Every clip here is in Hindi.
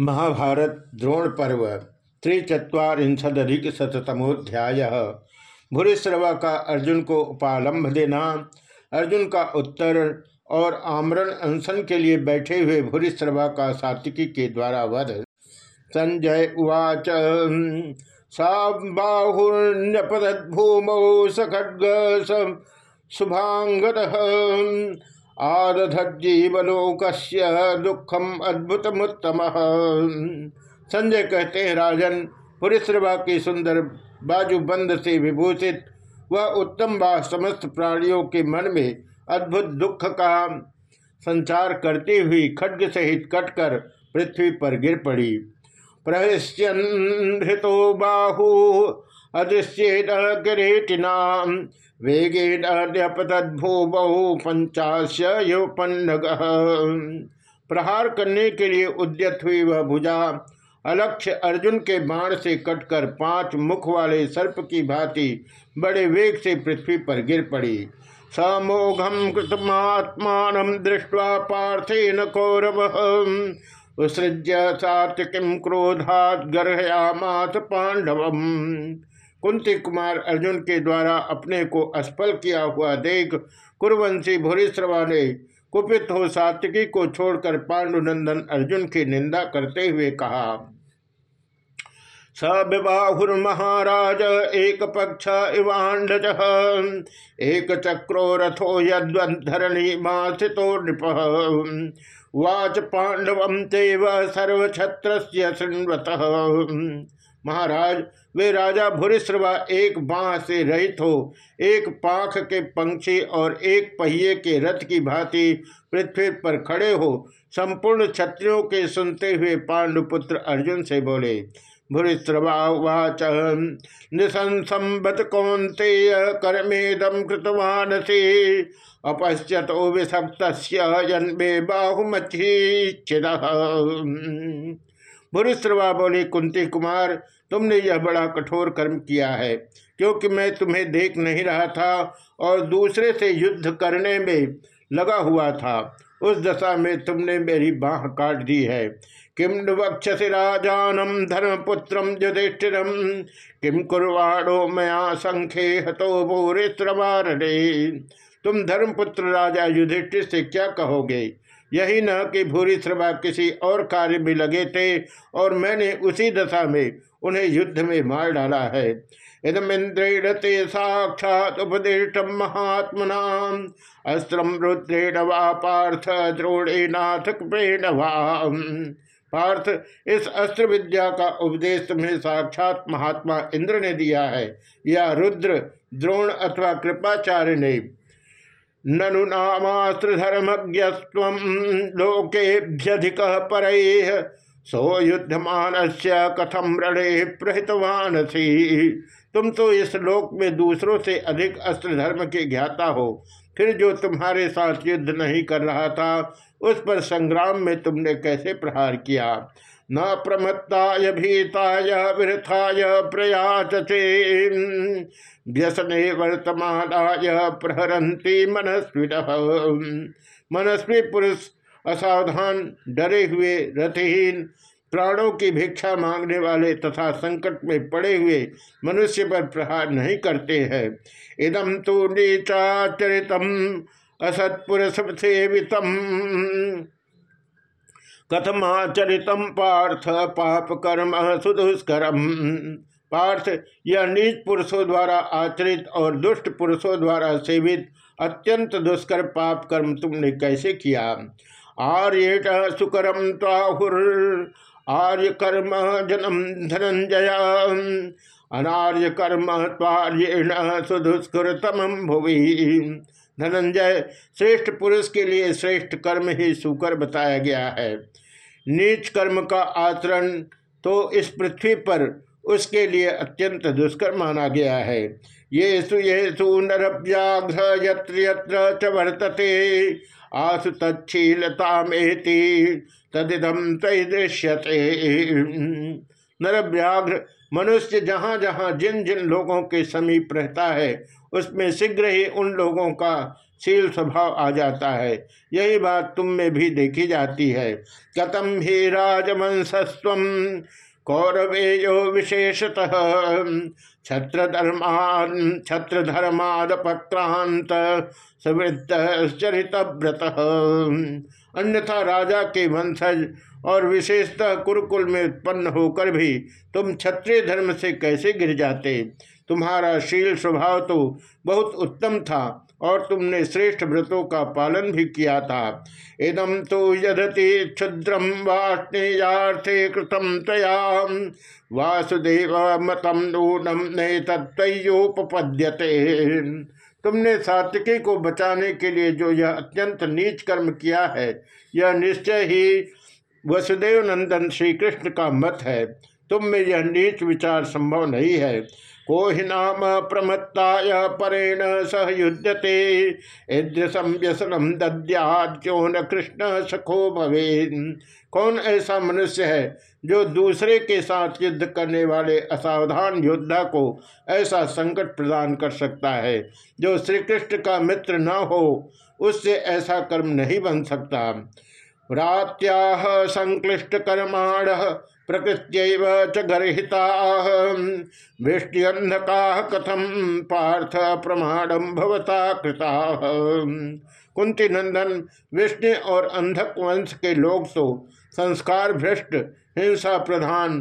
महाभारत द्रोण पर्व त्रिचत्वारिंशदधिक शतमोध्याय भूरिश्रवा का अर्जुन को उपालंब देना, अर्जुन का उत्तर और आमरण अनशन के लिए बैठे हुए भूरिश्रवा का सात्विकी के द्वारा वध। संजय उवाच सा बाहुर्न्यपदूमौ सखड्ग शुभांगद आदधज्जीवलोक दुखम अद्भुतमुत्तम। संजय कहते हैं, राजन पुरिश्रवा की सुंदर बाजूबंद से विभूषित, वह उत्तम बा समस्त प्राणियों के मन में अद्भुत दुख का संचार करती हुई खड्ग सहित कटकर पृथ्वी पर गिर पड़ी। प्रहृष्यन्तो बाहु, अदृश्य किरीटिना वेगेन बहु पंचाश्य प्रहार करने के लिए उद्यत हुई वह भुजा, अलक्ष्य अर्जुन के बाण से कटकर पाँच मुख वाले सर्प की भांति बड़े वेग से पृथ्वी पर गिर पड़ी। समोघम कृतमात्मान दृष्टवा पार्थेन कौरव। उत्सृज्य सात्विकीम क्रोधात गर्हयामाथ पांडवम। कुंती कुमार अर्जुन के द्वारा अपने को असफल किया हुआ देख कुरवंशी भूरिश्रवा ने कुपित हो सात्विकी को छोड़कर पांडुनंदन अर्जुन की निंदा करते हुए कहा स महाराज, एक पक्ष इवांडज, एक चक्रो रथो यद्वधरणी माथितो नृप, वाच पांडव तेव सर्वछत्र शृण्वत महाराज वे राजा भूरिश्रवा एक बाह से रहित हो, एक पाख के पंक्षी और एक पहिए के रथ की भांति पृथ्वी पर खड़े हो, संपूर्ण क्षत्रियों के सुनते हुए पांडुपुत्र अर्जुन से बोले भूरिश्रवाच निशंसत कौंते कर्मेदम कृतवान से अपश्यतो विषक्त जन्मे बाहुमच्छिद भूरिश्रवा बोले, कुंती कुमार तुमने यह बड़ा कठोर कर्म किया है, क्योंकि मैं तुम्हें देख नहीं रहा था और दूसरे से युद्ध करने में लगा हुआ था। उस दशा में तुमने मेरी बाह काट दी है। किम वक्षसि राजानम धर्मपुत्रम युधिष्ठिरम किम कुरवाणो मया संख्ये हतो भूरिश्रवारे तुम धर्मपुत्र राजा युधिष्ठिर से क्या कहोगे? यही न कि भूरी श्रवा किसी और कार्य में लगे थे और मैंने उसी दशा में उन्हें युद्ध में मार डाला है। इदमिंद्रेण ते साक्षात उपदिष्ट महात्मना अस्त्रम रुद्रेण वा पार्थ द्रोणेनाथ प्रेण पार्थ, इस अस्त्र विद्या का उपदेश तुम्हें साक्षात महात्मा इंद्र ने दिया है, या रुद्र, द्रोण अथवा कृपाचार्य ने। ननु नामास्त्रधर्मज्ञस्व लोकेभ्यधिक पर सो युद्धमान से कथम रणे प्रहितवान तुम तो इस लोक में दूसरों से अधिक अस्त्र धर्म के ज्ञाता हो। फिर जो तुम्हारे साथ युद्ध नहीं कर रहा था, उस पर संग्राम में तुमने कैसे प्रहार किया? न प्रमत्ताय भीताय वृथाय प्रयाचते व्यसने वर्तमानाय प्रहरंती मनस्वी मनस्वी पुरुष असावधान, डरे हुए, रथहीन, प्राणों की भिक्षा मांगने वाले तथा संकट में पड़े हुए मनुष्य पर प्रहार नहीं करते हैं। इदम तो नीचाचरितम असत्पुरुष सेवितम कथमाचरितम पार्थ, पाप कर्म, सुदुष्करम। पार्थ, यह नीच पुरुषों द्वारा आचरित और दुष्ट पुरुषों द्वारा सेवित अत्यंत दुष्कर पाप कर्म तुमने कैसे किया? आर्येट सुकरम ताहुर आर्य कर्म जन्म धनंजय अनार्य कर्म तार्येण सुदुष्कृतम भुवि। धनंजय श्रेष्ठ पुरुष के लिए श्रेष्ठ कर्म ही सुकर बताया गया है। नीच कर्म का आचरण तो इस पृथ्वी पर उसके लिए अत्यंत दुष्कर माना गया है। ये सु ये सु नर व्याघ्र यत्र यत्र च वर्तते। आसु तत्शीलतामेति तदिदम तय दृश्यते नर व्याघ्र मनुष्य जहाँ जहाँ जिन जिन लोगों के समीप रहता है, उसमें शीघ्र ही उन लोगों का शील स्वभाव आ जाता है। यही बात तुम में भी देखी जाती है। कतम ही राजवंशस्व कौरवेयो विशेषतः छत्रधर्मान छत्रधर्मादपक्रांत व्रत अन्यथा राजा के वंशज और विशेषतः कुरुकुल में उत्पन्न होकर भी तुम क्षत्रिय धर्म से कैसे गिर जाते? तुम्हारा शील स्वभाव तो बहुत उत्तम था। और तुमने श्रेष्ठ व्रतों का पालन भी किया था। इदम तो यदति क्षुद्रम वाष्णेयाथे कृतम तया वासुदेव मतम नूनम ने तत्वोपद्यते तुमने सात्विकी को बचाने के लिए जो यह अत्यंत नीच कर्म किया है, यह निश्चय ही वसुदेव नंदन श्री कृष्ण का मत है। तुम में यह नीच विचार संभव नहीं है। को ही नाम प्रमत्ताय परेण सह युद्धते ईदृशम व्यसनम दद्याद्यो न कृष्ण सखो भवे कौन ऐसा मनुष्य है जो दूसरे के साथ युद्ध करने वाले असावधान योद्धा को ऐसा संकट प्रदान कर सकता है? जो श्री कृष्ण का मित्र न हो, उससे ऐसा कर्म नहीं बन सकता। रात्याह संक्लिष्ट कर्माण प्रकृत्यैव च गर्ता वृष्टिअंधका कथम पार्थ प्रमाणम भवता कृता। कुंती नंदन विष्णु और अंधक वंश के लोग तो संस्कार भ्रष्ट, हिंसा प्रधान,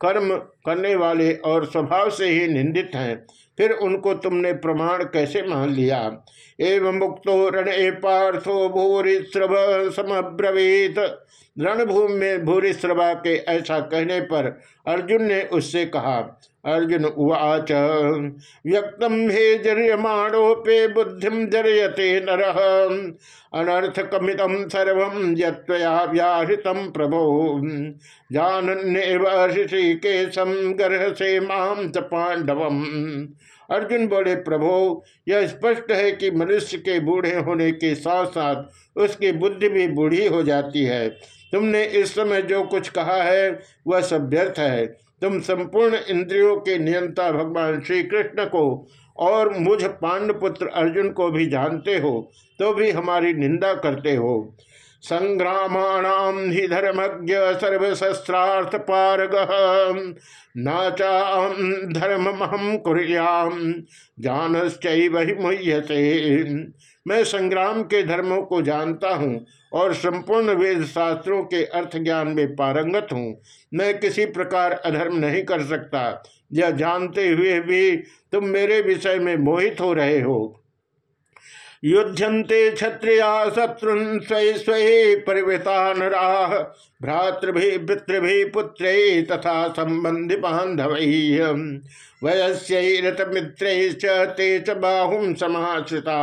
कर्म करने वाले और स्वभाव से ही निंदित हैं। फिर उनको तुमने प्रमाण कैसे मान लिया? एवं मुक्तो रण पार्थो भूरिश्रभ समब्रवीत। रणभूमि में भूरिश्रभा के ऐसा कहने पर अर्जुन ने उससे कहा, अर्जुन उवाच व्यक्तम हे जर्यमाणोपे बुद्धिम जर्यते नर। अनर्थ कमितम सर्व यया व्याहृतम प्रभो। जानन्यव ऋषिकेशम गर्ह से माम च पांडवम। अर्जुन बोले, प्रभो, यह स्पष्ट है कि मनुष्य के बूढ़े होने के साथ साथ उसकी बुद्धि भी बूढ़ी हो जाती है। तुमने इस समय जो कुछ कहा है, वह सब व्यर्थ है। तुम संपूर्ण इंद्रियों के नियंता भगवान श्री कृष्ण को और मुझ पांडपुत्र अर्जुन को भी जानते हो तो भी हमारी निंदा करते हो। संग्रामाणाम ही धर्मज्ञ सर्वशस्त्रार्थ पारग नाचाम धर्महम कुरियाम जानश्चैव ही मुह्यते। मैं संग्राम के धर्मों को जानता हूँ और संपूर्ण वेद शास्त्रों के अर्थ ज्ञान में पारंगत हूँ। मैं किसी प्रकार अधर्म नहीं कर सकता। यह जानते हुए भी तुम मेरे विषय में मोहित हो रहे हो। युद्धन्ते क्षत्रिया शत्रुन स्वय स्वय परिवृता नराह भ्रातृभि पितृभि पुत्र तथा संबंधि बांधव वयस्यरत मित्र ते च बाहुम समाश्रिता।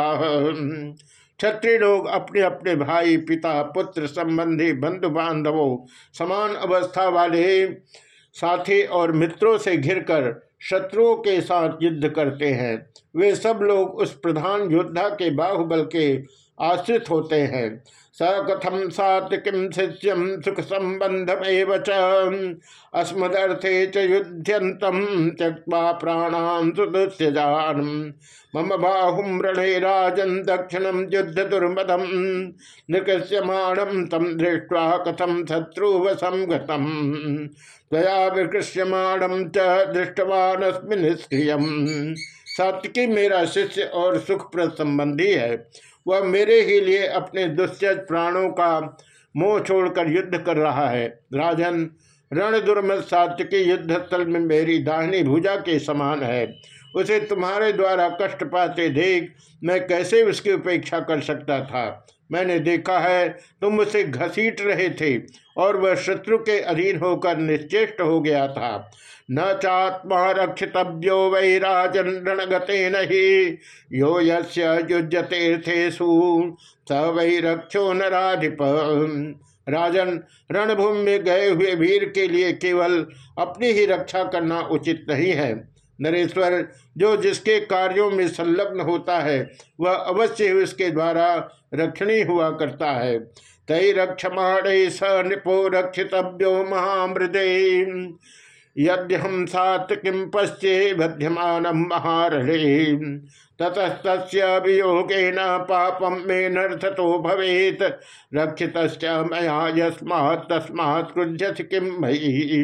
क्षत्रिय लोग अपने अपने भाई, पिता, पुत्र, संबंधी बंधु बांधवों समान अवस्था वाले साथी और मित्रों से घिरकर शत्रुओं के साथ युद्ध करते हैं। वे सब लोग उस प्रधान योद्धा के बाहुबल के आश्रित होते हैं। स कथम सात्विकीम शिष्यम सुख संबंधम अस्मदर्थे च युध्यंतम त्यक्वा प्राणान सुदुस्यजान मम बाहुम रणे राजन दक्षिणम युद्ध दुर्मदम। निकृष्यमाणम तम दृष्ट्वा कथम शत्रुवशम गतम। त्वया विकृष्यमाणम च दृष्टवान निष्क्रियम। सात्विकी मेरा शिष्य और सुखप्रद संबंधी है। वह मेरे ही लिए अपने दुष्यज प्राणों का मोह छोड़कर युद्ध कर रहा है। राजन रण दुर्मल सात्विकी युद्ध स्थल में मेरी दाहिनी भुजा के समान है। उसे तुम्हारे द्वारा कष्ट पाते देख मैं कैसे उसकी उपेक्षा कर सकता था? मैंने देखा है तुम उसे घसीट रहे थे और वह शत्रु के अधीन होकर निश्चेष्ट हो गया था। न चात्मा रक्षितव्यो वै राजन रणगते नहीं यो युजतीर्थेशु स वै रक्षो नाधिप राजन रणभूमि में गए हुए वीर के लिए केवल अपनी ही रक्षा करना उचित नहीं है। नरेश्वर, जो जिसके कार्यों में संलग्न होता है, वह अवश्य उसके द्वारा रक्षणी हुआ करता है। तय रक्षमाण स नृपो रक्षितव्यो महामृदे यद्यम सात किम पश्चे बध्यमान महारणे ततस्तोगे न पापम मे नर्थतो भवेत। रक्षित मया यस्मात् तस्मात् क्रुध्यथ किम भई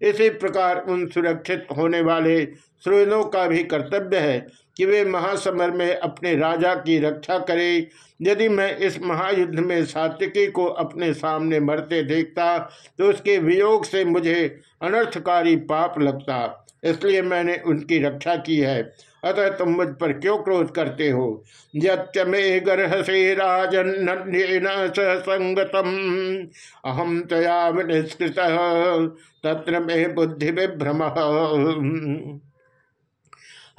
इसी प्रकार उन सुरक्षित होने वाले श्रोनों का भी कर्तव्य है। कि वे महासमर में अपने राजा की रक्षा करें। यदि मैं इस महायुद्ध में सात्विकी को अपने सामने मरते देखता तो उसके वियोग से मुझे अनर्थकारी पाप लगता। इसलिए मैंने उनकी रक्षा की है। अतः तुम मुझ पर क्यों क्रोध करते हो? यच्च मे गर्हसे राजन संगतम। अहम तया निष्कृत तत्र में बुद्धि विभ्रम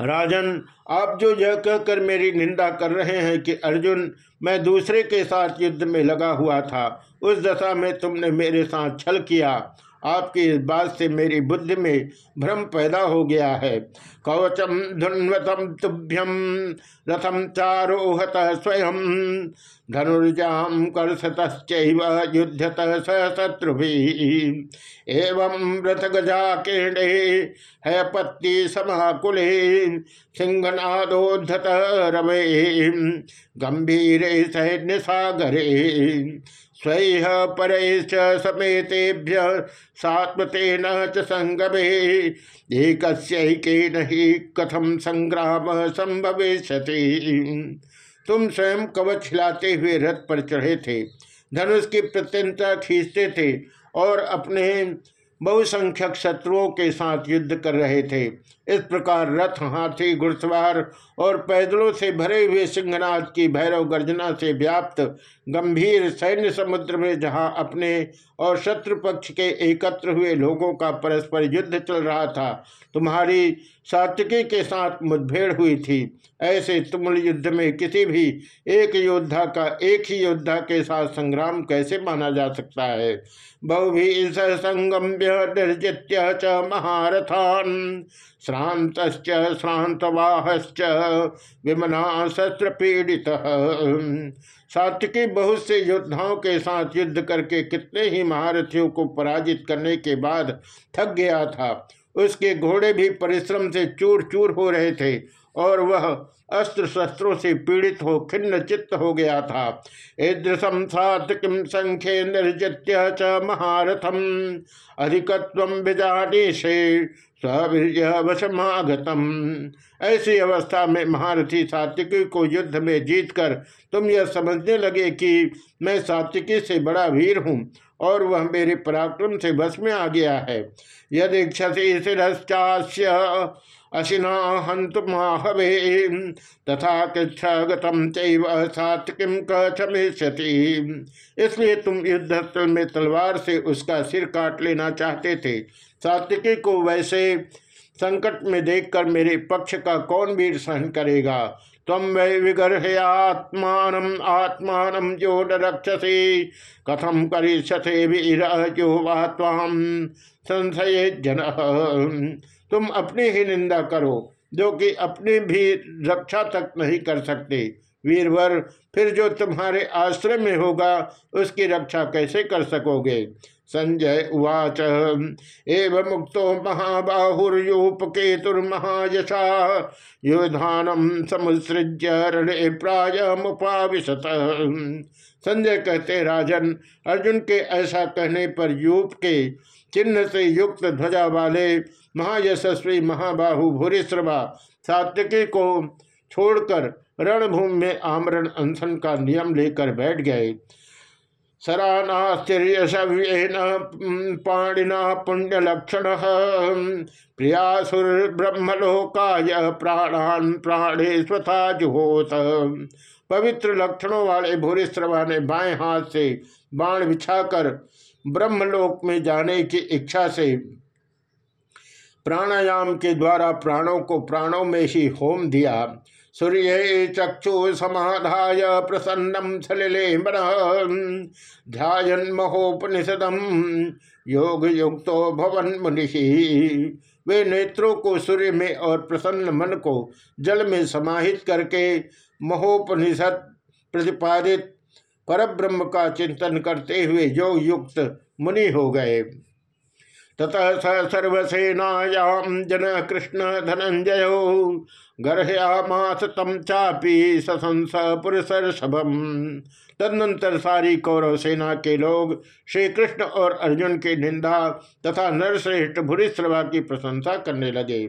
राजन, आप जो यह कहकर मेरी निंदा कर रहे हैं कि अर्जुन, मैं दूसरे के साथ युद्ध में लगा हुआ था, उस दशा में तुमने मेरे साथ छल किया। आपकी इस बात से मेरी बुद्धि में भ्रम पैदा हो गया है। कवचम धुन्वतम तुभ्यम रथम चारोहत स्वयं धनुर्जाम कर्षत युद्धत शत्रु एवं रथ गजा किरणे है पत्ती समाकुले सिंहनादोधत रवे। गंभीर सैन्य सागरे स्वैह पर समेतेभ्य सात्मतेन च संगमे। एक ही कथम संग्राम संभविष्यति? तुम स्वयं कवच हिलाते हुए रथ पर चढ़े थे। धनुष की प्रत्यंता खींचते थे और अपने बहुसंख्यक शत्रुओं के साथ युद्ध कर रहे थे। इस प्रकार रथ, हाथी, घुड़सवार और पैदलों से भरे हुए सिंहनाथ की भैरव गर्जना से व्याप्त गंभीर सैन्य समुद्र में जहाँ अपने और शत्रु पक्ष के एकत्र हुए लोगों का परस्पर युद्ध चल रहा था, तुम्हारी सात्विकी के साथ मुठभेड़ हुई थी। ऐसे तुमुल युद्ध में किसी भी एक योद्धा का एक ही योद्धा के साथ संग्राम कैसे माना जा सकता है? बहु बहुभी संगम्य निर्जित्य च महारथान। श्रांत श्रांतवाहश्च विमना शस्त्र पीड़ित सात्विकी बहुत से योद्धाओं के साथ युद्ध करके कितने ही महारथियों को पराजित करने के बाद थक गया था। उसके घोड़े भी परिश्रम से चूर चूर हो रहे थे। और वह अस्त्र शस्त्रों से पीड़ित हो खिन्न चित्त हो गया था। ईदृशम सात्विक संख्य निर्जित्य च महारथम। अधिकत्व से वशमागतम ऐसी अवस्था में महारथी सात्विकी को युद्ध में जीतकर तुम यह समझने लगे कि मैं सात्विकी से बड़ा वीर हूँ और वह मेरे पराक्रम से बस में आ गया है। यदि क्षति शिश्चास्य अशिना हंत माहवे तथा कृच्छगतम चैव सात्विकीम कमिष्यति इसलिए तुम युद्धस्थल में तलवार से उसका सिर काट लेना चाहते थे। सात्विकी को वैसे संकट में देखकर मेरे पक्ष का कौन वीर सहन करेगा? तम वै विगर्ह आत्मान आत्मान जो न रक्षसे। कथम करिष्यथे वीर जो वा ताम संशय जन। तुम अपनी ही निंदा करो, जो कि अपनी भी रक्षा तक नहीं कर सकते। वीरवर, फिर जो तुम्हारे आश्रय में होगा, उसकी रक्षा कैसे कर सकोगे? संजय उवाच, एव मुक्तो महाबाहुर्योपकेतुर्महायशा योधानम समुसृज्य रणे प्राय मुपाविशत संजय कहते, राजन, अर्जुन के ऐसा कहने पर यूप के चिन्ह से युक्त ध्वजा वाले महायशस्वी महाबाहु भूरिश्रवा सात्विकी को छोड़कर रणभूमि में आमरण अनशन का नियम लेकर बैठ गए। सरानास्तिर्यशव्येन पाणिना पुण्यलक्षण प्रियासुर्ब्रह्मलोकाय प्राणान प्राणे स्वथा जुहोत। पवित्र लक्षणों वाले भूरिश्रवा ने बाएँ हाथ से बाण बिछाकर ब्रह्मलोक में जाने की इच्छा से प्राणायाम के द्वारा प्राणों को प्राणों में ही होम दिया। सूर्य चक्षु समाधाय प्रसन्नम सलिले मन। ध्यान महोपनिषदम योग युक्तो भवन मुनि। वे नेत्रों को सूर्य में और प्रसन्न मन को जल में समाहित करके महोपनिषद प्रतिपादित परब्रह्म का चिंतन करते हुए योग युक्त मुनि हो गए। ततः स सर्वसेनायाम जन कृष्ण धनंजय गर्हयामास तम चापी ससंस पुरुषर्षभम तदनंतर सारी कौरव सेना के लोग श्री कृष्ण और अर्जुन की निंदा तथा नरश्रेष्ठ भूरिश्रवा की प्रशंसा करने लगे।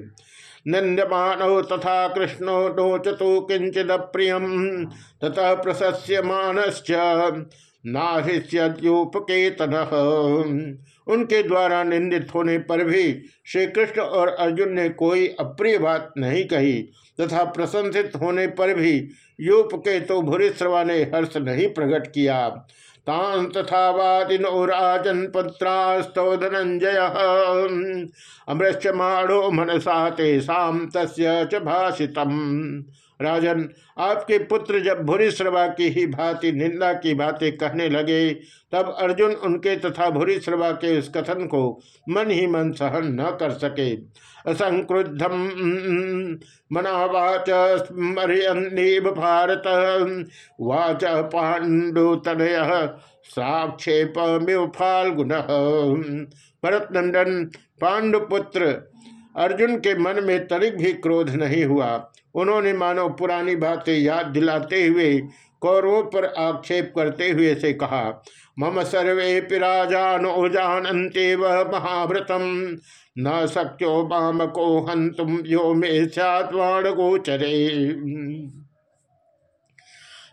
निंदमानो तथा कृष्णो नोचतु किंचिद प्रियम तथा प्रशस्य मानश्च नाहिष्यूपकेतन उनके द्वारा निंदित होने पर भी श्री कृष्ण और अर्जुन ने कोई अप्रिय बात नहीं कही तथा प्रशंसित होने पर भी यूप के तो भूरिश्रवा ने हर्ष नहीं प्रकट किया। तान तथा धनंजय अमृष्यमाणो मनसा तेषाम तस्य च भाषितम। राजन, आपके पुत्र जब भूरिश्रवा की ही भांति निंदा की बातें कहने लगे, तब अर्जुन उनके तथा भूरिश्रवा के उस कथन को मन ही मन सहन न कर सके। असंक्रुद्धम मनावाच स्मरियन्नीव भारत। वाच पाण्डुतनय साक्षेप फाल्गुन। भरत नंदन पांडुपुत्र अर्जुन के मन में तनिक भी क्रोध नहीं हुआ। उन्होंने मानो पुरानी बातें याद दिलाते हुए कौरवों पर आक्षेप करते हुए से कहा, मम सर्वे पिराजानो जानते वह महाव्रतम। न सक्यो माम को हंतुम यो मे सैण गोचरे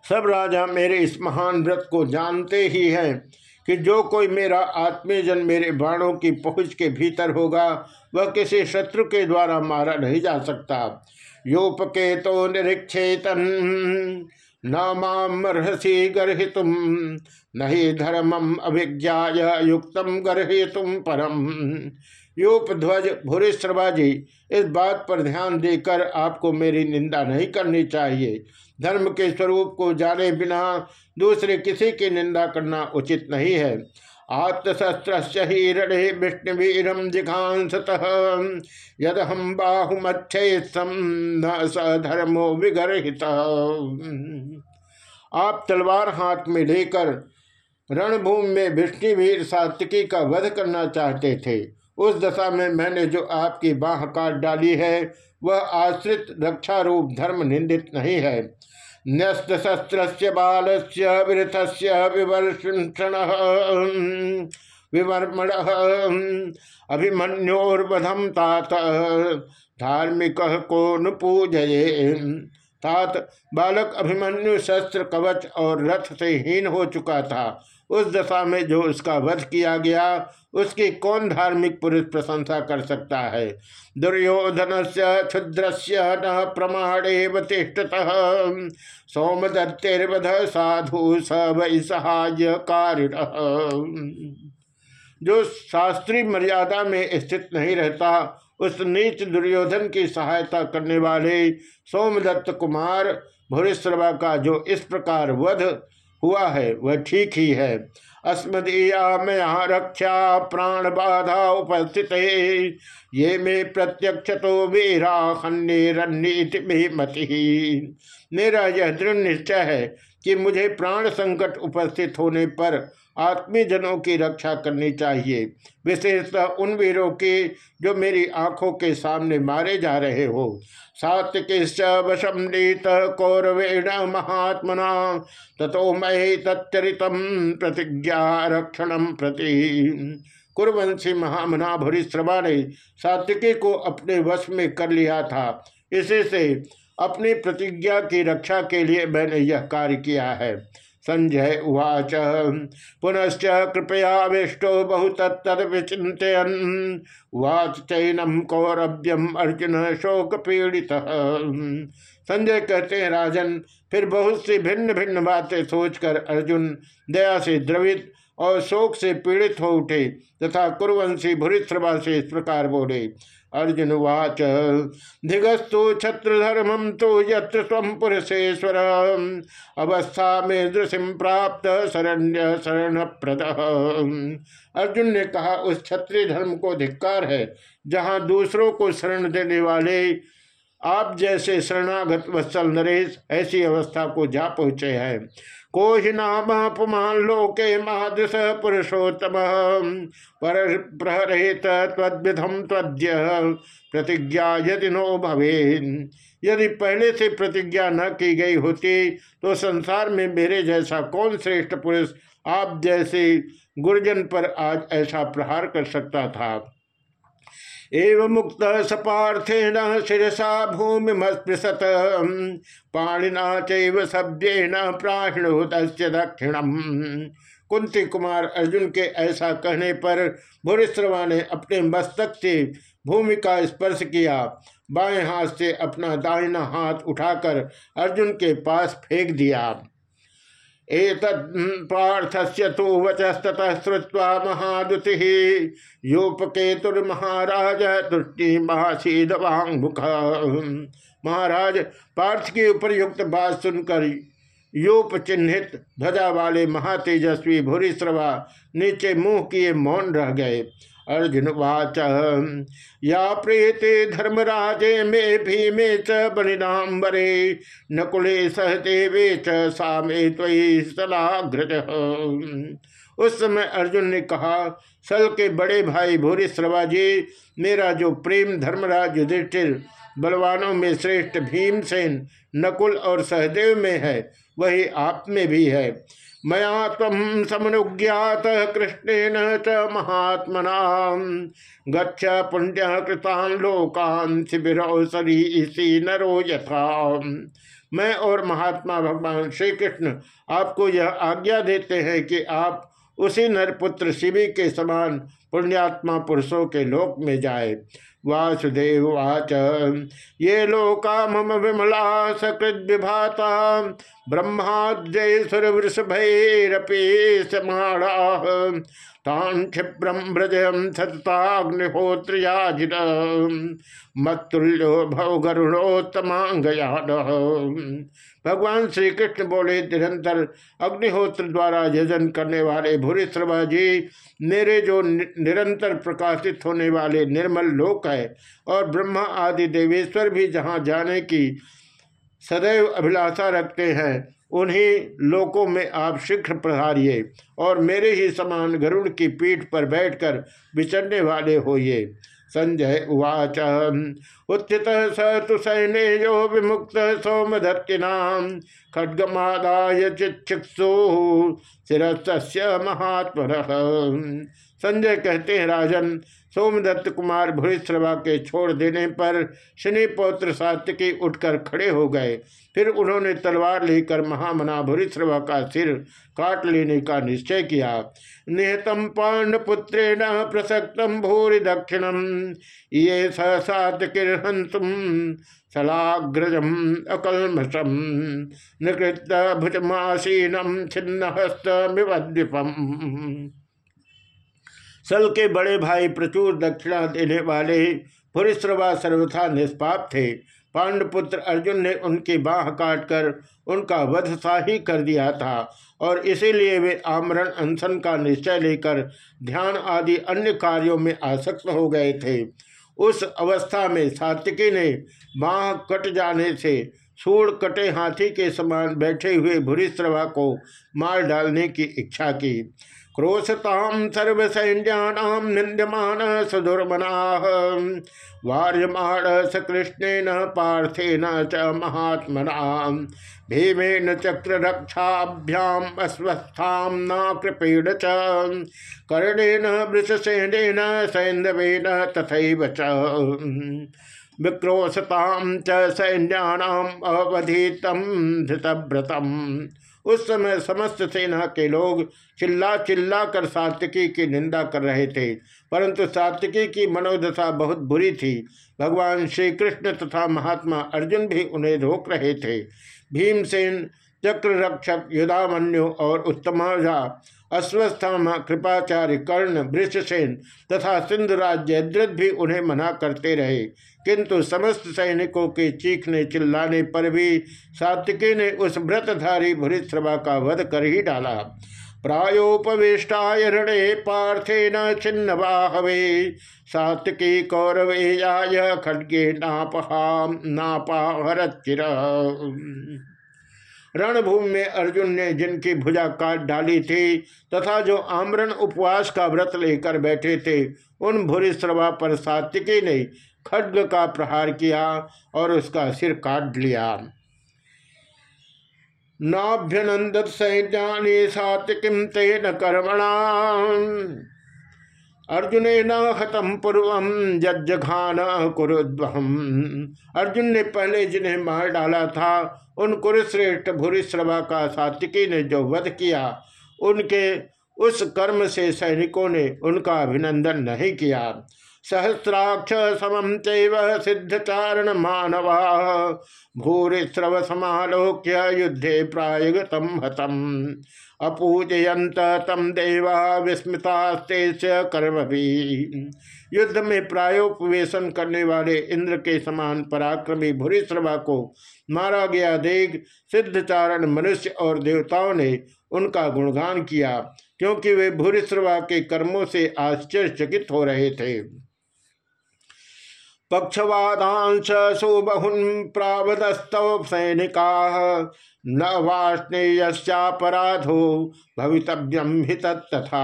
सब राजा मेरे इस महान व्रत को जानते ही हैं। कि जो कोई मेरा आत्मीयजन मेरे बाणों की पहुँच के भीतर होगा, वह किसी शत्रु के द्वारा मारा नहीं जा सकता। योपके तो निरीक्षेतन न मामर्हसी गर्हितुम, नहीं धर्मम अभिज्ञा युक्तम गर्हितुम परम। ध्वज भूरिश्रवाजी इस बात पर ध्यान देकर आपको मेरी निंदा नहीं करनी चाहिए। धर्म के स्वरूप को जाने बिना दूसरे किसी की निंदा करना उचित नहीं है। आत्मशस्त्र ही रणे विष्णुवीरम जिघांसत, यद हम बाहुमच्छेसम धर्मो विगरहित। आप तलवार हाथ में लेकर रणभूमि में विष्णुवीर सात्विकी का वध करना चाहते थे। उस दशा में मैंने जो आपकी बाह काट डाली है, वह आश्रित रक्षा रूप धर्म निंदित नहीं है। न्यस्त शस्त्र बाल से विरथस्य विवर्षण विवर्मण अभिमन्योर्वधम तात धार्मिक को न पूजये तात बालक अभिमन्यु शस्त्र कवच और रथ से हीन हो चुका था। उस दशा में जो उसका वध किया गया, उसकी कौन धार्मिक पुरुष प्रशंसा कर सकता है? दुर्योधन से क्षुद्र से न प्रमाणे तिष्ठत सोमदत्तिर्वध साधु स वै सहाय कारिण। जो शास्त्रीय मर्यादा में स्थित नहीं रहता उस नीच दुर्योधन की सहायता करने वाले सोमदत्त कुमार भूरिश्रवा का जो इस प्रकार वध हुआ है, वह ठीक ही है। अस्मदीया मया रक्षा प्राण बाधा उपस्थित ये में प्रत्यक्ष तो वीरा खन्नी मति मेरा यह दृढ़ निश्चय है कि मुझे प्राण संकट उपस्थित होने पर आत्मीय जनों की रक्षा करनी चाहिए। विशेषतः उन वीरों की जो मेरी आँखों के सामने मारे जा रहे हो। सात्विक वशम कौरवेण महात्मना तथो मय तत्चरितम प्रतिज्ञा रक्षण प्रति। कुरवंशी महामना भूरिश्रवा ने सात्विकी को अपने वश में कर लिया था। इसी से अपनी प्रतिज्ञा की रक्षा के लिए मैंने यह कार्य किया है। संजय उवाच। पुनश्च कृपयाविष्टो बहुतत्तर विचितयन उवाच चैनम कौरभ्यम अर्जुन शोक पीड़ित संजय कहते हैं, राजन, फिर बहुत सी भिन्न भिन्न बातें सोचकर अर्जुन दया से द्रवित और शोक से पीड़ित हो उठे तथा कुरवंशी भूरिश्रवा से इस प्रकार बोले अर्जुन वाच। धिगस्तु छत्रधर्मम तो स्व पुरुषेश्वर। अवस्था में दृशिम प्राप्त शरण्य शरण प्रद अर्जुन ने कहा, उस क्षत्रिय धर्म को धिक्कार है, जहाँ दूसरों को शरण देने वाले आप जैसे शरणागत वत्सल नरेश ऐसी अवस्था को जा पहुँचे हैं। को ही नाम पुमान लोके मादृश पुरुषोत्तम। पर प्रहरेत तद्विधम तद्य प्रतिज्ञा यदि नो भवे यदि पहले से प्रतिज्ञा न की गई होती तो संसार में मेरे जैसा कौन श्रेष्ठ पुरुष आप जैसे गुरजन पर आज ऐसा प्रहार कर सकता था? एवं मुक्त सपार्थेन शिरसा भूमि पाणिना चैव सभ्येन प्राहिणुत दक्षिणम। कुंती कुमार अर्जुन के ऐसा कहने पर भूरिश्रवा ने अपने मस्तक से भूमि का स्पर्श किया। बाएँ हाथ से अपना दाहिना हाथ उठाकर अर्जुन के पास फेंक दिया। एतत्पार्थस्य तो वचस्ततः श्रुवा महादुति योपकेतुर्महाराज तुष्टि महासीदवांगमुख महाराज, पार्थ के उपरयुक्त बात सुनकर योप चिन्हित ध्वजा वाले महातेजस्वी भूरिश्रवा नीचे मुँह किए मौन रह गए। अर्जुन वाच, या प्रीति धर्मराजे मे भीमे च बलिनाम्बरे नकुले सहदेवे च सा मे त्वयि सलाग्रज उस समय अर्जुन ने कहा, सल के बड़े भाई भूरी श्रवाजी मेरा जो प्रेम धर्मराज युधिष्ठिर, बलवानों में श्रेष्ठ भीमसेन, नकुल और सहदेव में है, वही आप में भी है। मया तम समनुज्ञात कृष्णेन च महात्मना। गच्छ पुण्य शिविरौसरी नरो यथा। मैं और महात्मा भगवान श्री कृष्ण आपको यह आज्ञा देते हैं कि आप उसी नरपुत्र शिवि के समान पुण्यात्मा पुरुषों के लोक में जाए। वासुदेव वाच। ये लोका मम विमला सकृत विभाता ब्रह्माद्य सुरवृषभैरपी समाणा तान क्षिप्रम व्रजयम सतताग्निहोत्रियाजित मत्तुल्यो भव गरुणोत्तमांगयान भगवान श्री कृष्ण बोले, निरंतर अग्निहोत्र द्वारा यजन करने वाले भूरिश्रवा जी, मेरे जो निरंतर प्रकाशित होने वाले निर्मल लोक है और ब्रह्मा आदि देवेश्वर भी जहाँ जाने की सदैव अभिलाषा रखते हैं। उन्हीं लोकों में आप शीघ्र प्रहारिये और मेरे ही समान गरुड़ की पीठ पर बैठकर विचरने वाले होइए संजय उवाच, उत्थित स तु सैन्यो विमुक्त सौमधत्तिना खड्गमादाय चिक्षु शिरस्य महात्म संजय कहते हैं, राजन, सोमदत्त कुमार भूरिश्रवा के छोड़ देने पर शनि शनिपौत्र सात्विकी उठकर खड़े हो गए। फिर उन्होंने तलवार लेकर महामना भूरिश्रवा का सिर काट लेने का निश्चय किया। निहतम पांडपुत्रेण प्रसक्तम भूरि दक्षिणम, ये सात्किर्हंतुम सलाग्रजम अकलमसम निकृत भुजमासीनम छिन्न हस्तमिवद्वीपम सल के बड़े भाई प्रचुर दक्षिणा देने वाले भूरिश्रवा सर्वथा निष्पाप थे। पांडपुत्र अर्जुन ने उनकी बाह काटकर उनका वध शाही कर दिया था और इसीलिए वे आमरण अनशन का निश्चय लेकर ध्यान आदि अन्य कार्यों में आसक्त हो गए थे। उस अवस्था में सात्विकी ने बाह कट जाने से सूढ़ कटे हाथी के समान बैठे हुए भूरिश्रवा को मार डालने की इच्छा की। क्रोशताम सर्वसैन्यानाम निंद्यमान सुदुर्मना। वार्यमाण सकृष्णेन, पार्थेन च महात्मना। भीमेन चक्र रक्षाभ्याम अस्वस्थाम न कृपेण च। कर्णेन, वृषसेनेन, सैन्धवेन तथैव च। विक्रोशताम च सैन्यानाम अवधितम धृतव्रतम। उस समय समस्त सेना के लोग चिल्ला चिल्ला कर सात्विकी की निंदा कर रहे थे, परंतु सात्विकी की मनोदशा बहुत बुरी थी। भगवान श्री कृष्ण तथा महात्मा अर्जुन भी उन्हें रोक रहे थे। भीमसेन चक्र रक्षक युधामन्यु और उत्तमाजा अश्वस्थामा कृपाचार्य कर्ण वृषसेन तथा सिंधुराज जयद्रथ भी उन्हें मना करते रहे। किंतु समस्त सैनिकों के चीखने चिल्लाने पर भी सात्विकी ने उस व्रतधारी भूरिश्रवा का वध कर ही डाला। प्रायोपविष्टाय ऋणे पार्थे न छिन्न बाहवे सात्विकी कौरवेयाय खड्गे नापहा नापाहरचिर रणभूमि में अर्जुन ने जिनकी भुजा काट डाली थी तथा जो आमरण उपवास का व्रत लेकर बैठे थे, उन भूरी भूरिश्रवा पर सात्विकी ने खड्ग का प्रहार किया और उसका सिर काट लिया। नाभ्यनंदत सैन्यानि सात्विकीम तेन कर्मणा अर्जुन न हतम पूर्व जज्जघान कुरुद्वहम। अर्जुन ने पहले जिन्हें मार डाला था, उन कुरुश्रेष्ठ भूरिश्रवा का सात्विकी ने जो वध किया, उनके उस कर्म से सैनिकों ने उनका अभिनंदन नहीं किया। सहस्राक्ष समम चैव सिद्धचारण मानवा। भूरिश्रव समालोक्य युद्धे प्रायगतम हतम। अपूजयंत तम देवा विस्मृतास्ते कर्म भी युद्ध में प्रायोपवेशन करने वाले इंद्र के समान पराक्रमी भूरिश्रवा को मारा गया देख सिद्धचारण मनुष्य और देवताओं ने उनका गुणगान किया, क्योंकि वे भूरिश्रवा के कर्मों से आश्चर्यचकित हो रहे थे। पक्षवादांश सुबहुन प्रावदस्तव सैनिका। न वाष्णेयपराधो भवितव्यम हि तथा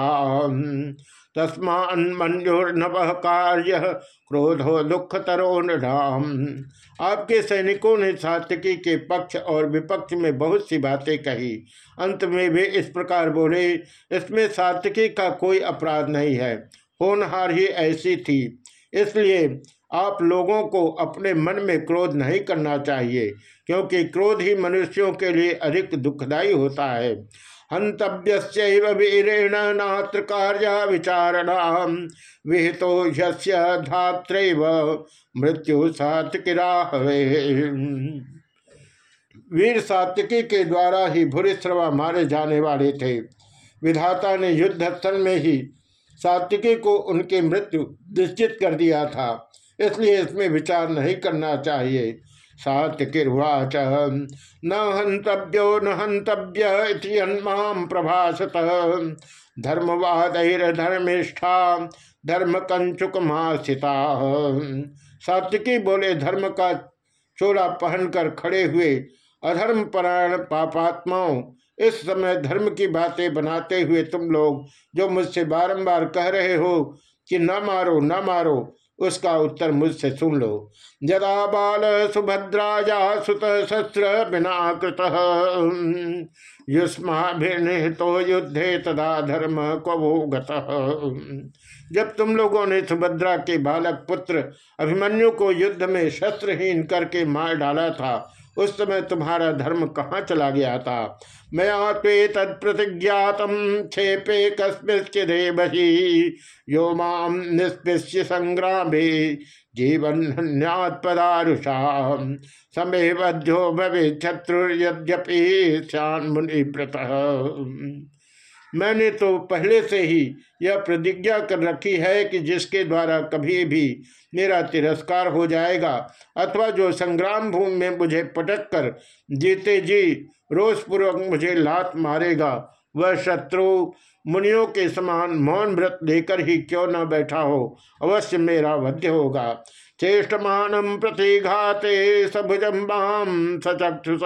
तस्मान्मन्युर्नव कार्य क्रोधो दुख तरो नृढ़ाम। आपके सैनिकों ने सात्यकी के पक्ष और विपक्ष में बहुत सी बातें कही। अंत में वे इस प्रकार बोले, इसमें सात्यकी का कोई अपराध नहीं है, होनहार ही ऐसी थी। इसलिए आप लोगों को अपने मन में क्रोध नहीं करना चाहिए, क्योंकि क्रोध ही मनुष्यों के लिए अधिक दुखदायी होता है। हंतव्य वीरेण नात्र कार्य विचारणा विहितो धात्र मृत्यु सात्किराहवे वीर सात्विकी के द्वारा ही भूरिश्रवा मारे जाने वाले थे। विधाता ने युद्ध स्थल में ही सात्विकी को उनकी मृत्यु निश्चित कर दिया था। इसलिए इसमें विचार नहीं करना चाहिए। सात्विर्वाच न हंतव्यो न हंतव्य प्रभासत। धर्मवादैर्धर्मिष्ठा धर्म कंचुक मास्थिता सात्विकी बोले, धर्म का चोला पहनकर खड़े हुए अधर्म परायण पापात्माओं, इस समय धर्म की बातें बनाते हुए तुम लोग जो मुझसे बारंबार कह रहे हो कि न मारो न मारो उसका उत्तर मुझसे सुन लो। जदा बाल सुभद्राया सुत शस्त्र बिना कृत युष्माभिर्निहितो युद्धे तदा धर्म कवो जब तुम लोगों ने सुभद्रा के बालक पुत्र अभिमन्यु को युद्ध में शस्त्रहीन करके मार डाला था उस समय तुम्हारा धर्म कहाँ चला गया था? मैं ते तत्प्रतिज्ञात क्षेपे बही, यो माम निष्पृश्य संग्राम, जीवन पदारुषा समय बध्यो भवे शत्रु यद्यपि श्यान मुनि मैंने तो पहले से ही यह प्रतिज्ञा कर रखी है कि जिसके द्वारा कभी भी मेरा तिरस्कार हो जाएगा, अथवा जो संग्राम भूमि में मुझे पटक कर जीते जी, रोषपूर्वक मुझे लात मारेगा, वह शत्रु मुनियों के समान मौन व्रत लेकर ही क्यों न बैठा हो, अवश्य मेरा वध्य होगा। चेष्टमान प्रतिघाते सबुजम्बाम सचक्षुष।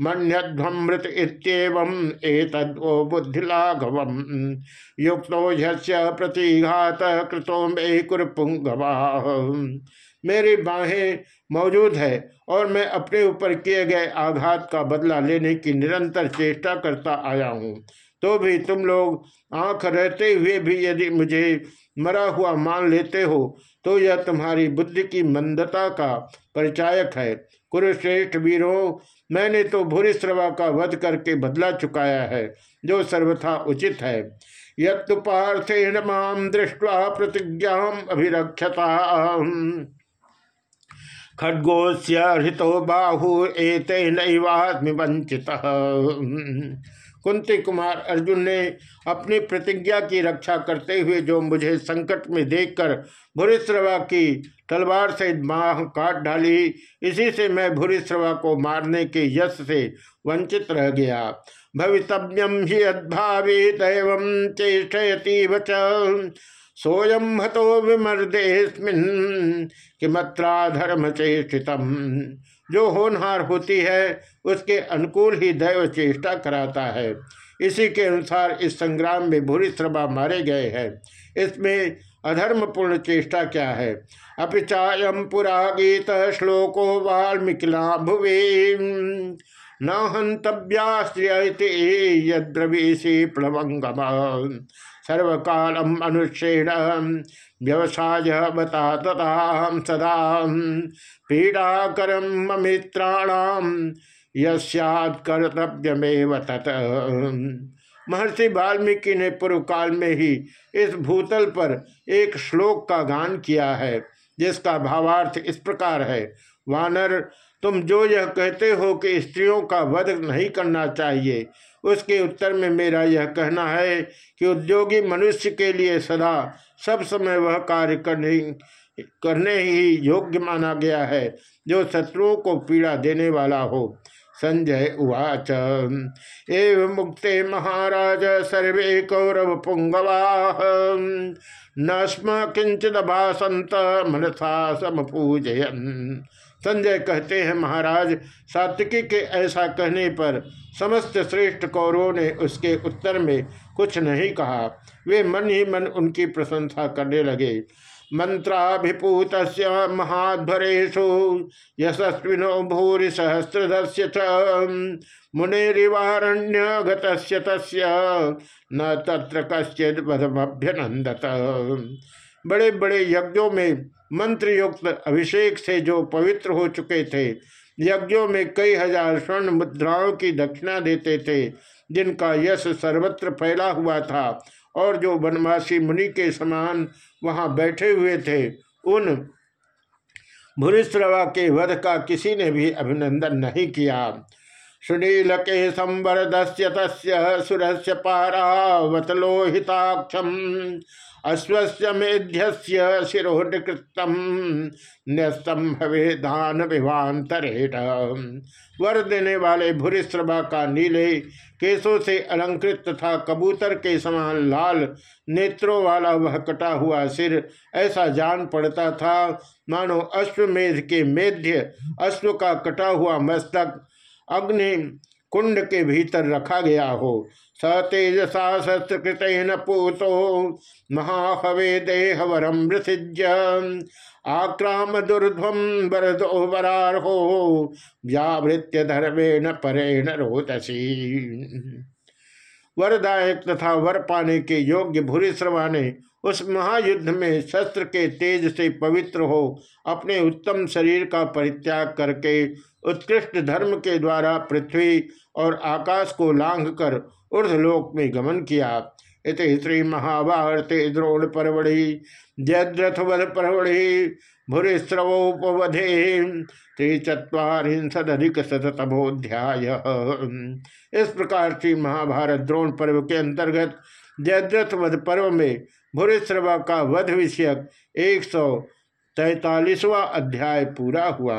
मन्यध्वमृत इतम एतद्वो बुद्धिलाघवम। युक्तो ह्य प्रतिघात कृतो मे कुरपुंगवा। मेरी बाहें मौजूद है और मैं अपने ऊपर किए गए आघात का बदला लेने की निरंतर चेष्टा करता आया हूँ। तो भी तुम लोग आँख रहते हुए भी यदि मुझे मरा हुआ मान लेते हो तो यह तुम्हारी बुद्धि की मंदता का परिचायक है। कुरुश्रेष्ठ वीरों, मैंने तो भूरी श्रवा का वध करके बदला चुकाया है, जो सर्वथा उचित है। यत्तु पार्थेन माम दृष्टवा प्रतिज्ञा अभिरक्षता खड्गोस्य हृतो बाहु एते नैवात्म वंचित कुंती कुमार अर्जुन ने अपनी प्रतिज्ञा की रक्षा करते हुए जो मुझे संकट में देखकर भूरिश्रवा की तलवार से माह काट डाली, इसी से मैं भूरिश्रवा को मारने के यश से वंचित रह गया। भवितव्यम ही अद्भावी दैव चेष्टयती वच। सोयम हतो विमर्देस्मिन किमत्रा धर्म चेष्टितम जो होनहार होती है, उसके अनुकूल ही दैव चेष्टा कराता है। इसी के अनुसार इस संग्राम में भूरी श्रभा मारे गए हैं। इसमें अधर्मपूर्ण चेष्टा क्या है? अपिचायम पुरा गीत श्लोको वाल्मीकिला भुवे न हंतव्याश्रयते यद्रवीसी प्लवंगम। सर्वकालम अनुच्छेद व्यवसाय बता तथा सदा पीड़ाकरम मित्राणाम यस्यात्कर्तव्यमेव तत्। महर्षि वाल्मीकि ने पूर्व काल में ही इस भूतल पर एक श्लोक का गान किया है, जिसका भावार्थ इस प्रकार है, वानर, तुम जो यह कहते हो कि स्त्रियों का वध नहीं करना चाहिए उसके उत्तर में मेरा यह कहना है कि उद्योगी मनुष्य के लिए सदा सब समय वह कार्य करने करने ही योग्य माना गया है, जो शत्रुओं को पीड़ा देने वाला हो। संजय उवाच। एव मुक्ते महाराज, सर्वे कौरव पुंगवा। न स्म किंचित भाषंत मनसा समपूजयन। संजय कहते हैं, महाराज, सात्विकी के ऐसा कहने पर समस्त श्रेष्ठ कौरवों ने उसके उत्तर में कुछ नहीं कहा। वे मन ही मन उनकी प्रशंसा करने लगे। मंत्राभिपूत महाध्वरेशु यशस्विनो भूरि सहस्रदस्य मुनिवारण्य न तत्र कश्चित वधमभ्यनंदत बड़े बड़े यज्ञों में मंत्र युक्त अभिषेक से जो पवित्र हो चुके थे, यज्ञों में कई हज़ार स्वर्ण मुद्राओं की दक्षिणा देते थे, जिनका यश सर्वत्र फैला हुआ था और जो वनवासी मुनि के समान वहाँ बैठे हुए थे, उन भूरिश्रवा के वध का किसी ने भी अभिनंदन नहीं किया। सुनील के संवरदस्य तस्य सुरस्य पारावतलोहिताक्षम अश्वस्य मेध्यस्य शिरोकृतम न्यस्तम भवे दान विवान्तरेण वर देने वाले भूरिश्रभा का नीले केसों से अलंकृत तथा कबूतर के समान लाल नेत्रों वाला वह कटा हुआ सिर ऐसा जान पड़ता था। मानो अश्वमेध के मेध्य अश्व का कटा हुआ मस्तक अग्नि कुंड के भीतर रखा गया हो। स तेजसा शस्त्रकृत पूतो। महाहवे देहवरम मृसिज आक्राम दुर्ध्वम वरदो वराहो व्यावृत्य धर्मेण परेण रोतसी वरदायक तथा वर पाने के योग्य भूरिश्रवा ने उस महायुद्ध में शस्त्र के तेज से पवित्र हो, अपने उत्तम शरीर का परित्याग करके उत्कृष्ट धर्म के द्वारा पृथ्वी और आकाश को लांघ कर ऊर्धलोक में गमन किया। इत श्री महाभारते द्रोण परवड़ी जयद्रथ वध परवड़ी भूरिस्रवोपवधे त्रिचत्वारिशदिक शतमोध्याय इस प्रकार श्री महाभारत द्रोण पर्व के अंतर्गत जयद्रथ वध पर्व में भूरिश्रवा का वध विषयक एक सौ अध्याय पूरा हुआ।